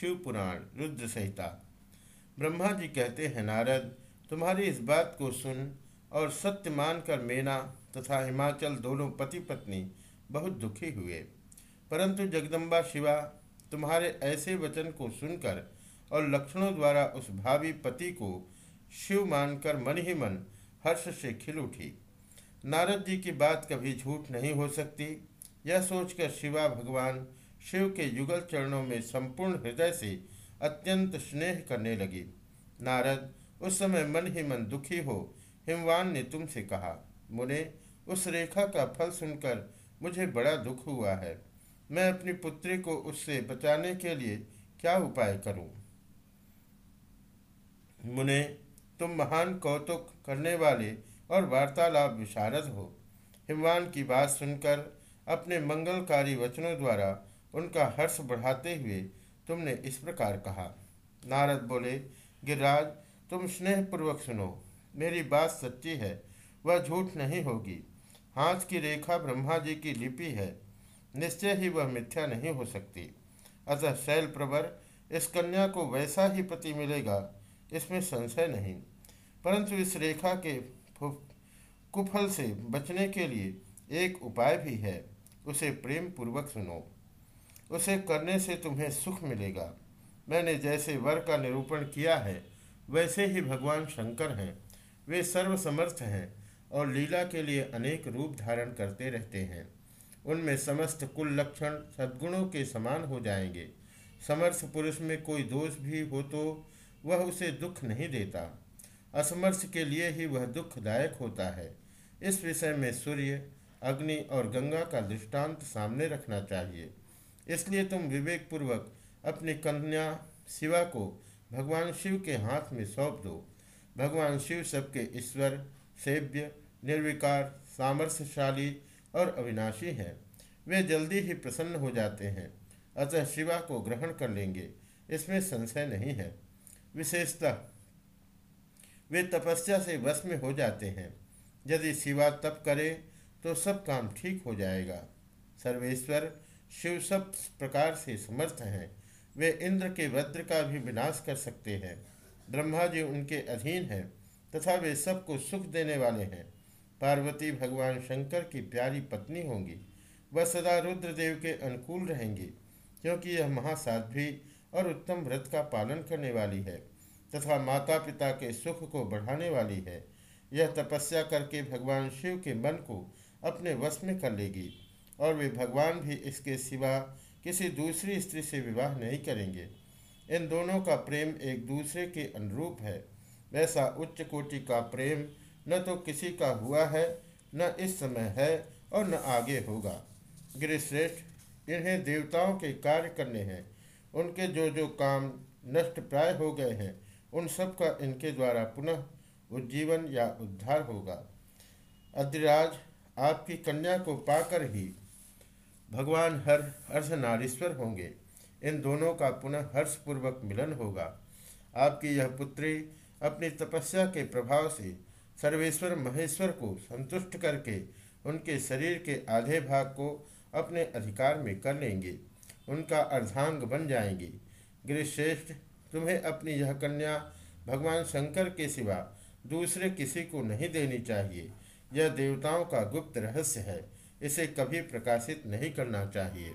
शिव पुराण रुद्र संहिता। ब्रह्मा जी कहते हैं, नारद, तुम्हारी इस बात को सुन और सत्य मानकर मेना तथा हिमाचल दोनों पति पत्नी बहुत दुखी हुए। परंतु जगदम्बा शिवा तुम्हारे ऐसे वचन को सुनकर और लक्षणों द्वारा उस भावी पति को शिव मानकर मन ही मन हर्ष से खिल उठी। नारद जी की बात कभी झूठ नहीं हो सकती। यह सोचकर शिवा भगवान शिव के युगल चरणों में संपूर्ण हृदय से अत्यंत स्नेह करने लगी। नारद, उस समय मन ही मन दुखी हो, हिमवान ने तुमसे कहा, मुने, उस रेखा का फल सुनकर मुझे बड़ा दुख हुआ है। मैं अपनी पुत्री को उससे बचाने के लिए क्या उपाय करूँ? मुने, तुम महान कौतुक करने वाले और वार्तालाप विशारद हो। हिमवान की बात सुनकर अपने मंगलकारी वचनों द्वारा उनका हर्ष बढ़ाते हुए तुमने इस प्रकार कहा। नारद बोले, गिरिराज, तुम स्नेहपूर्वक सुनो। मेरी बात सच्ची है, वह झूठ नहीं होगी। हाथ की रेखा ब्रह्मा जी की लिपि है। निश्चय ही वह मिथ्या नहीं हो सकती। अतः शैल प्रवर, इस कन्या को वैसा ही पति मिलेगा, इसमें संशय नहीं। परंतु इस रेखा के कुफल से बचने के लिए एक उपाय भी है। उसे प्रेम पूर्वक सुनो। उसे करने से तुम्हें सुख मिलेगा। मैंने जैसे वर का निरूपण किया है, वैसे ही भगवान शंकर हैं। वे सर्वसमर्थ हैं और लीला के लिए अनेक रूप धारण करते रहते हैं। उनमें समस्त कुल लक्षण सद्गुणों के समान हो जाएँगे। समर्थ पुरुष में कोई दोष भी हो तो वह उसे दुख नहीं देता। असमर्थ के लिए ही वह दुखदायक होता है। इस विषय में सूर्य, अग्नि और गंगा का दृष्टांत सामने रखना चाहिए। इसलिए तुम विवेक पूर्वक अपनी कन्या शिवा को भगवान शिव के हाथ में सौंप दो। भगवान शिव सबके ईश्वर, सेव्य, निर्विकार, सामर्थ्यशाली और अविनाशी हैं। वे जल्दी ही प्रसन्न हो जाते हैं। अतः शिवा को ग्रहण कर लेंगे। इसमें संशय नहीं है। विशेषतः वे तपस्या से वश में हो जाते हैं। यदि शिवा तप करे तो सब काम ठीक हो जाएगा। सर्वेश्वर शिव सब प्रकार से समर्थ हैं। वे इंद्र के वज्र का भी विनाश कर सकते हैं। ब्रह्मा जी उनके अधीन हैं तथा वे सबको सुख देने वाले हैं। पार्वती भगवान शंकर की प्यारी पत्नी होंगी। वह सदा रुद्रदेव के अनुकूल रहेंगी, क्योंकि यह महासाध्वी और उत्तम व्रत का पालन करने वाली है तथा माता पिता के सुख को बढ़ाने वाली है। यह तपस्या करके भगवान शिव के मन को अपने वश में कर लेगी। और वे भगवान भी इसके सिवा किसी दूसरी स्त्री से विवाह नहीं करेंगे। इन दोनों का प्रेम एक दूसरे के अनुरूप है। वैसा उच्च कोटि का प्रेम न तो किसी का हुआ है, न इस समय है और न आगे होगा। गिरिश्रेष्ठ, इन्हें देवताओं के कार्य करने हैं। उनके जो जो काम नष्ट प्राय हो गए हैं, उन सब का इनके द्वारा पुनः उज्जीवन या उद्धार होगा। अद्रिराज, आपकी कन्या को पाकर ही भगवान हर अर्धनारीश्वर होंगे। इन दोनों का पुनः हर्षपूर्वक मिलन होगा। आपकी यह पुत्री अपनी तपस्या के प्रभाव से सर्वेश्वर महेश्वर को संतुष्ट करके उनके शरीर के आधे भाग को अपने अधिकार में कर लेंगे। उनका अर्धांग बन जाएँगी। गिरिश्रेष्ठ, तुम्हें अपनी यह कन्या भगवान शंकर के सिवा दूसरे किसी को नहीं देनी चाहिए। यह देवताओं का गुप्त रहस्य है। इसे कभी प्रकाशित नहीं करना चाहिए।